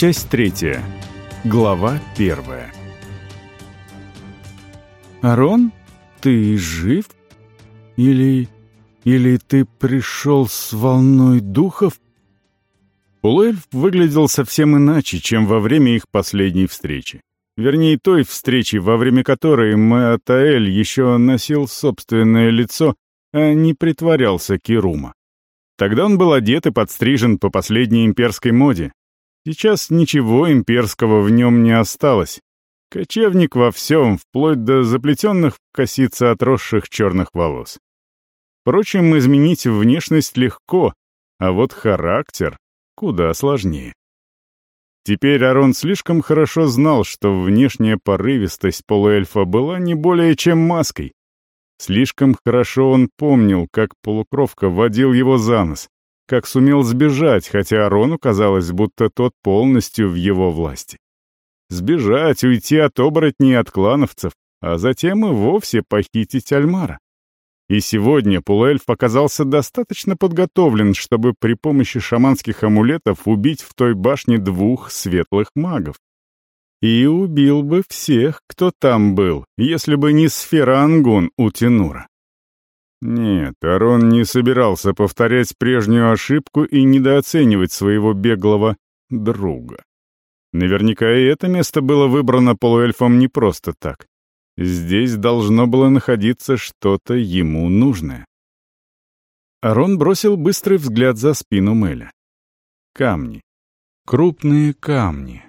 Часть третья. Глава первая. «Арон, ты жив? Или... или ты пришел с волной духов?» Полуэльф выглядел совсем иначе, чем во время их последней встречи. Вернее, той встречи, во время которой Маатаэль еще носил собственное лицо, а не притворялся Кирума. Тогда он был одет и подстрижен по последней имперской моде. Сейчас ничего имперского в нем не осталось. Кочевник во всем, вплоть до заплетенных в косицы отросших черных волос. Впрочем, изменить внешность легко, а вот характер куда сложнее. Теперь Арон слишком хорошо знал, что внешняя порывистость полуэльфа была не более чем маской. Слишком хорошо он помнил, как полукровка водил его за нос, как сумел сбежать, хотя Арону казалось, будто тот полностью в его власти. Сбежать, уйти от оборотней от клановцев, а затем и вовсе похитить Альмара. И сегодня полуэльф оказался достаточно подготовлен, чтобы при помощи шаманских амулетов убить в той башне двух светлых магов. И убил бы всех, кто там был, если бы не сфера Ангун у Тенура. Нет, Арон не собирался повторять прежнюю ошибку и недооценивать своего беглого друга. Наверняка и это место было выбрано полуэльфом не просто так. Здесь должно было находиться что-то ему нужное. Арон бросил быстрый взгляд за спину Мэля. Камни. Крупные камни.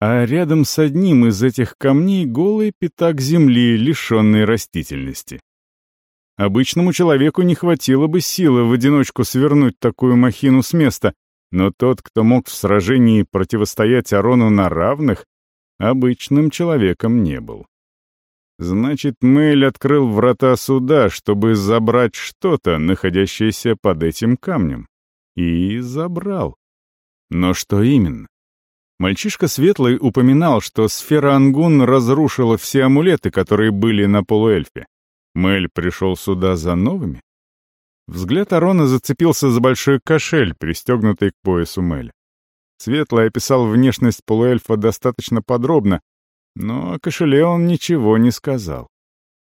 А рядом с одним из этих камней голый пятак земли, лишенный растительности. Обычному человеку не хватило бы силы в одиночку свернуть такую махину с места, но тот, кто мог в сражении противостоять Арону на равных, обычным человеком не был. Значит, Мэйль открыл врата суда, чтобы забрать что-то, находящееся под этим камнем. И забрал. Но что именно? Мальчишка Светлый упоминал, что сфера Ангун разрушила все амулеты, которые были на полуэльфе. Мэль пришел сюда за новыми? Взгляд Арона зацепился за большой кошель, пристегнутый к поясу Мэля. Светлый описал внешность полуэльфа достаточно подробно, но о кошеле он ничего не сказал.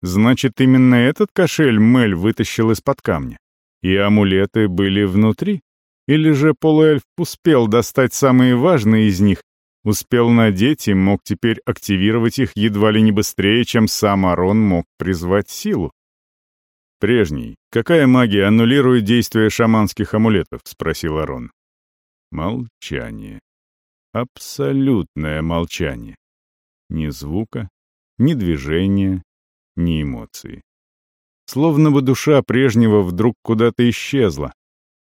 Значит, именно этот кошель Мель вытащил из-под камня. И амулеты были внутри? Или же полуэльф успел достать самые важные из них, успел надеть и мог теперь активировать их едва ли не быстрее, чем сам Арон мог призвать силу? «Прежний. Какая магия аннулирует действие шаманских амулетов?» — спросил Арон. Молчание. Абсолютное молчание. Ни звука, ни движения, ни эмоций. Словно бы душа прежнего вдруг куда-то исчезла.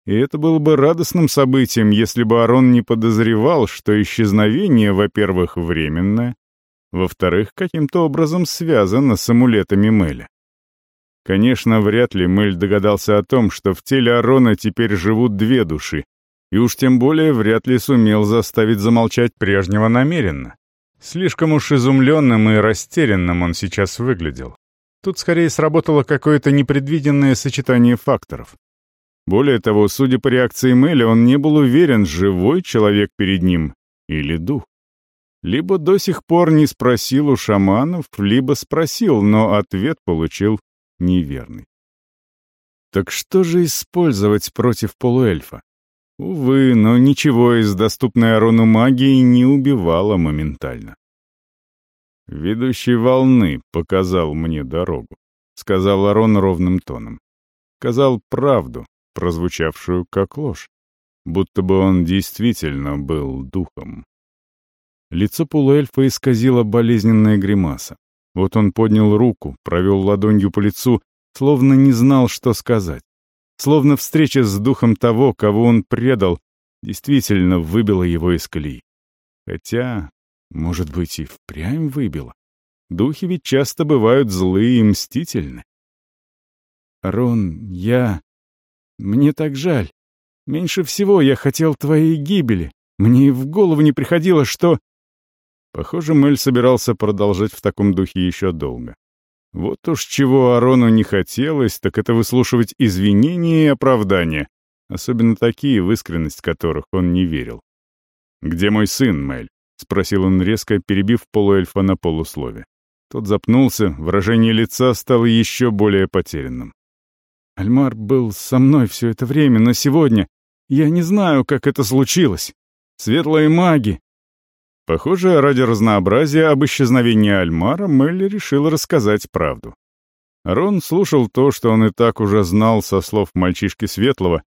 И это было бы радостным событием, если бы Арон не подозревал, что исчезновение, во-первых, временное, во-вторых, каким-то образом связано с амулетами Мэля. Конечно, вряд ли Мэль догадался о том, что в теле Арона теперь живут две души, и уж тем более вряд ли сумел заставить замолчать прежнего намеренно. Слишком уж изумленным и растерянным он сейчас выглядел. Тут скорее сработало какое-то непредвиденное сочетание факторов. Более того, судя по реакции Мэли, он не был уверен, живой человек перед ним или дух. Либо до сих пор не спросил у шаманов, либо спросил, но ответ получил неверный. Так что же использовать против полуэльфа? Увы, но ничего из доступной Арону магии не убивало моментально. «Ведущий волны показал мне дорогу», — сказал Арон ровным тоном. Сказал правду, прозвучавшую как ложь, будто бы он действительно был духом. Лицо полуэльфа исказило болезненная гримаса. Вот он поднял руку, провел ладонью по лицу, словно не знал, что сказать. Словно встреча с духом того, кого он предал, действительно выбила его из колеи. Хотя, может быть, и впрямь выбила. Духи ведь часто бывают злые и мстительны. «Рон, я... Мне так жаль. Меньше всего я хотел твоей гибели. Мне и в голову не приходило, что...» Похоже, Мэль собирался продолжать в таком духе еще долго. Вот уж чего Арону не хотелось, так это выслушивать извинения и оправдания, особенно такие, в искренность которых он не верил. «Где мой сын, Мель?» — спросил он резко, перебив полуэльфа на полуслове. Тот запнулся, выражение лица стало еще более потерянным. «Альмар был со мной все это время, но сегодня я не знаю, как это случилось. Светлые маги!» Похоже, ради разнообразия об исчезновении Альмара Мелли решил рассказать правду. Рон слушал то, что он и так уже знал со слов мальчишки Светлого,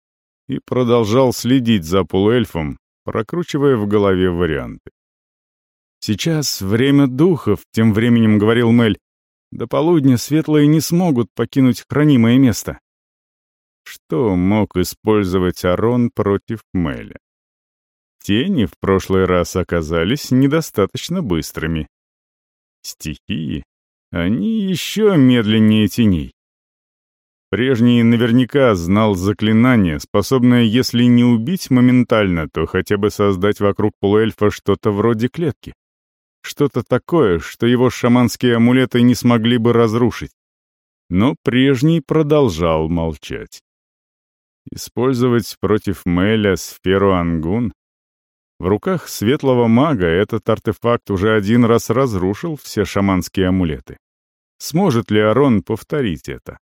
и продолжал следить за полуэльфом, прокручивая в голове варианты. «Сейчас время духов», — тем временем говорил Мель. «До полудня светлые не смогут покинуть хранимое место». Что мог использовать Арон против Мэля? Тени в прошлый раз оказались недостаточно быстрыми. Стихии они еще медленнее теней. Прежний наверняка знал заклинание, способное, если не убить моментально, то хотя бы создать вокруг полуэльфа что-то вроде клетки. Что-то такое, что его шаманские амулеты не смогли бы разрушить. Но прежний продолжал молчать. Использовать против Мэля сферу Ангун? В руках светлого мага этот артефакт уже один раз разрушил все шаманские амулеты. Сможет ли Арон повторить это?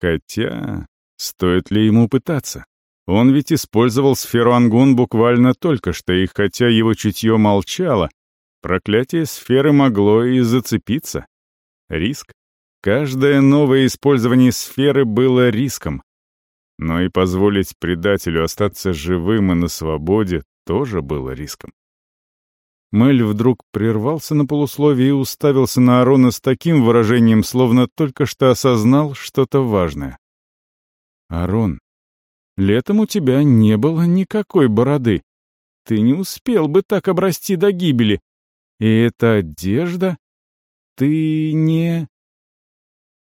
Хотя, стоит ли ему пытаться? Он ведь использовал сферу Ангун буквально только что, и хотя его чутье молчало, проклятие сферы могло и зацепиться. Риск. Каждое новое использование сферы было риском. Но и позволить предателю остаться живым и на свободе тоже было риском. Мэль вдруг прервался на полусловие и уставился на Арона с таким выражением, словно только что осознал что-то важное. «Арон, летом у тебя не было никакой бороды. Ты не успел бы так обрасти до гибели. И эта одежда? Ты не...»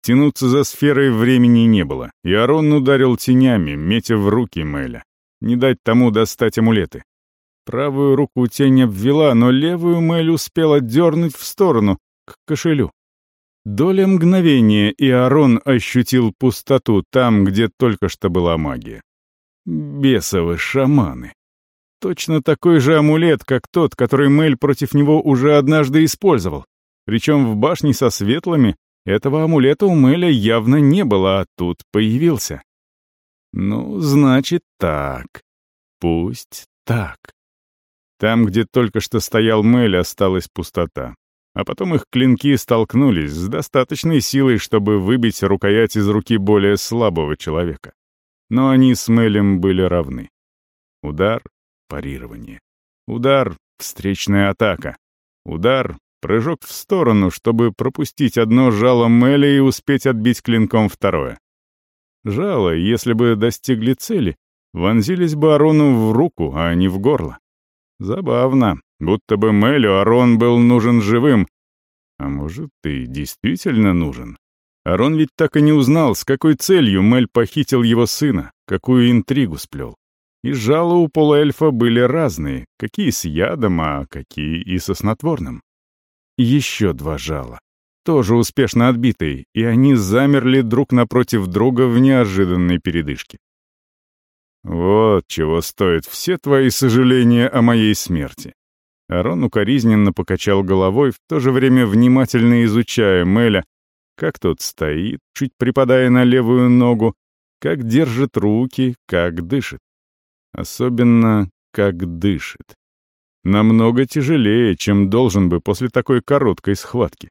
Тянуться за сферой времени не было, и Арон ударил тенями, метя в руки Мэля. Не дать тому достать амулеты. Правую руку тень обвела, но левую Мэль успела дернуть в сторону, к кошелю. Доля мгновения, и Арон ощутил пустоту там, где только что была магия. Бесовы шаманы. Точно такой же амулет, как тот, который Мэль против него уже однажды использовал. Причем в башне со светлыми этого амулета у Мэля явно не было, а тут появился. Ну, значит так. Пусть так. Там, где только что стоял Мэль, осталась пустота. А потом их клинки столкнулись с достаточной силой, чтобы выбить рукоять из руки более слабого человека. Но они с Мэлем были равны. Удар — парирование. Удар — встречная атака. Удар — прыжок в сторону, чтобы пропустить одно жало Мэля и успеть отбить клинком второе. Жало, если бы достигли цели, вонзились бы Арону в руку, а не в горло. Забавно, будто бы Мелю Арон был нужен живым. А может, и действительно нужен. Арон ведь так и не узнал, с какой целью Мель похитил его сына, какую интригу сплел. И жало у полуэльфа были разные, какие с ядом, а какие и со снотворным. Еще два жала, тоже успешно отбитые, и они замерли друг напротив друга в неожиданной передышке. «Вот чего стоят все твои сожаления о моей смерти». Арон укоризненно покачал головой, в то же время внимательно изучая Мэля, как тот стоит, чуть припадая на левую ногу, как держит руки, как дышит. Особенно, как дышит. Намного тяжелее, чем должен бы после такой короткой схватки.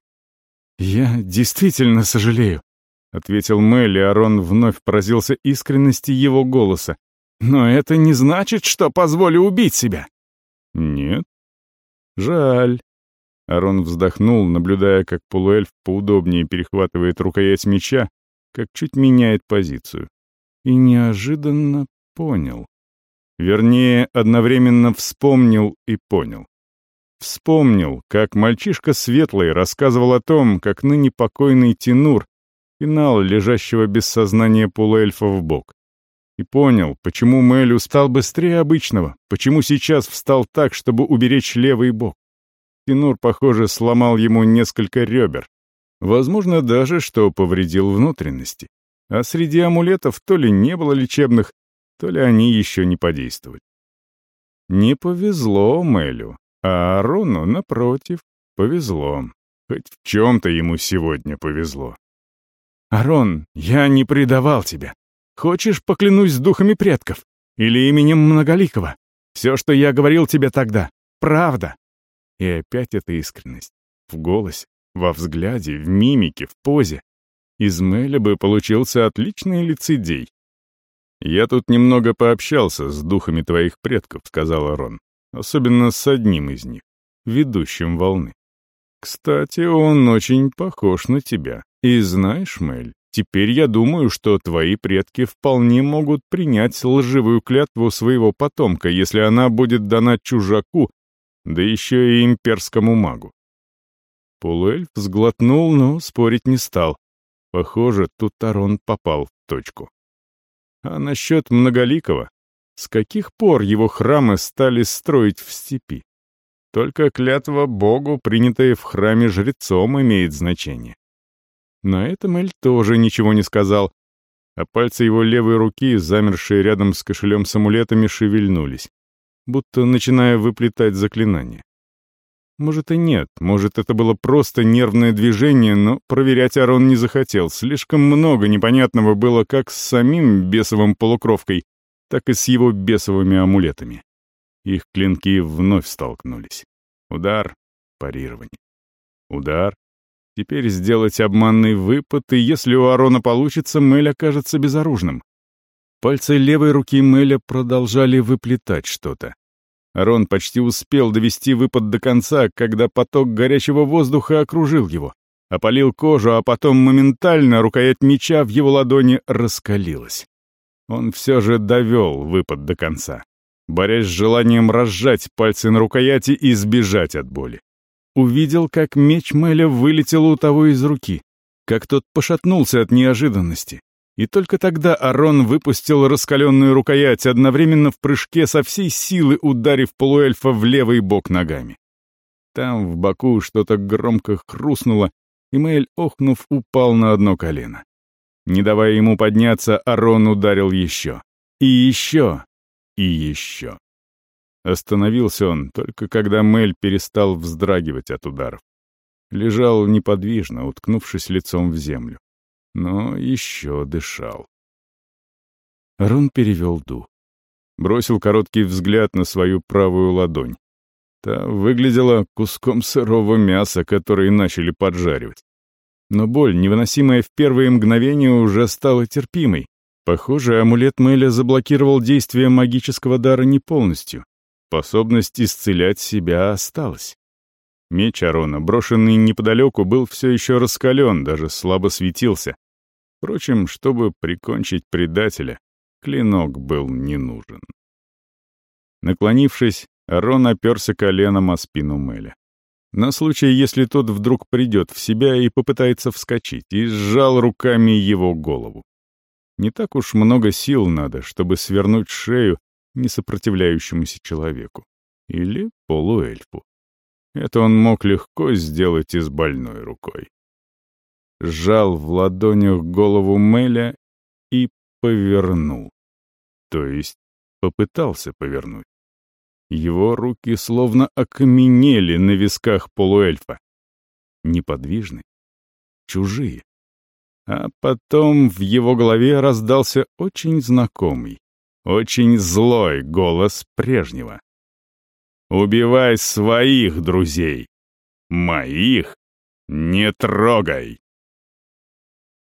«Я действительно сожалею», — ответил Мэль, и Арон вновь поразился искренности его голоса, но это не значит, что позволю убить себя. Нет. Жаль. Арон вздохнул, наблюдая, как полуэльф поудобнее перехватывает рукоять меча, как чуть меняет позицию. И неожиданно понял. Вернее, одновременно вспомнил и понял. Вспомнил, как мальчишка Светлый рассказывал о том, как ныне покойный Тинур финал лежащего без сознания полуэльфа в бок и понял, почему Мэль устал быстрее обычного, почему сейчас встал так, чтобы уберечь левый бок. Тинур, похоже, сломал ему несколько ребер. Возможно даже, что повредил внутренности. А среди амулетов то ли не было лечебных, то ли они еще не подействовали. Не повезло Мэлю, а Арону, напротив, повезло. Хоть в чем-то ему сегодня повезло. «Арон, я не предавал тебя. Хочешь, поклянусь духами предков? Или именем Многоликого? Все, что я говорил тебе тогда, правда». И опять эта искренность. В голосе, во взгляде, в мимике, в позе. Из Мэля бы получился отличный лицедей. «Я тут немного пообщался с духами твоих предков», — сказал Арон. «Особенно с одним из них, ведущим волны. Кстати, он очень похож на тебя. И знаешь, Мэль, теперь я думаю, что твои предки вполне могут принять лживую клятву своего потомка, если она будет дана чужаку, да еще и имперскому магу. Полуэльф сглотнул, но спорить не стал. Похоже, тут Тарон попал в точку. А насчет Многоликого? С каких пор его храмы стали строить в степи? Только клятва Богу, принятая в храме жрецом, имеет значение. На этом Эль тоже ничего не сказал, а пальцы его левой руки, замершие рядом с кошелем с амулетами, шевельнулись, будто начиная выплетать заклинание. Может и нет, может это было просто нервное движение, но проверять Арон не захотел. Слишком много непонятного было как с самим бесовым полукровкой, так и с его бесовыми амулетами. Их клинки вновь столкнулись. Удар, парирование. Удар. Теперь сделать обманный выпад, и если у Арона получится, Мэль окажется безоружным. Пальцы левой руки Мэля продолжали выплетать что-то. Арон почти успел довести выпад до конца, когда поток горячего воздуха окружил его, опалил кожу, а потом моментально рукоять меча в его ладони раскалилась. Он все же довел выпад до конца, борясь с желанием разжать пальцы на рукояти и сбежать от боли. Увидел, как меч Мэля вылетел у того из руки, как тот пошатнулся от неожиданности, и только тогда Арон выпустил раскаленную рукоять, одновременно в прыжке со всей силы ударив полуэльфа в левый бок ногами. Там в боку что-то громко хрустнуло, и Мэйль, охнув, упал на одно колено. Не давая ему подняться, Арон ударил еще. И еще. И еще. Остановился он, только когда Мэль перестал вздрагивать от ударов. Лежал неподвижно, уткнувшись лицом в землю но еще дышал. Рон перевел дух. Бросил короткий взгляд на свою правую ладонь. Та выглядела куском сырого мяса, который начали поджаривать. Но боль, невыносимая в первые мгновения, уже стала терпимой. Похоже, амулет Мэля заблокировал действие магического дара не полностью. Способность исцелять себя осталась. Меч Арона, брошенный неподалеку, был все еще раскален, даже слабо светился. Впрочем, чтобы прикончить предателя, клинок был не нужен. Наклонившись, Арон оперся коленом о спину Мэля. На случай, если тот вдруг придет в себя и попытается вскочить, и сжал руками его голову. Не так уж много сил надо, чтобы свернуть шею несопротивляющемуся человеку. Или полуэльфу. Это он мог легко сделать и с больной рукой. Сжал в ладонях голову Мэля и повернул. То есть попытался повернуть. Его руки словно окаменели на висках полуэльфа. Неподвижны, чужие. А потом в его голове раздался очень знакомый, очень злой голос прежнего. Убивай своих друзей. Моих не трогай.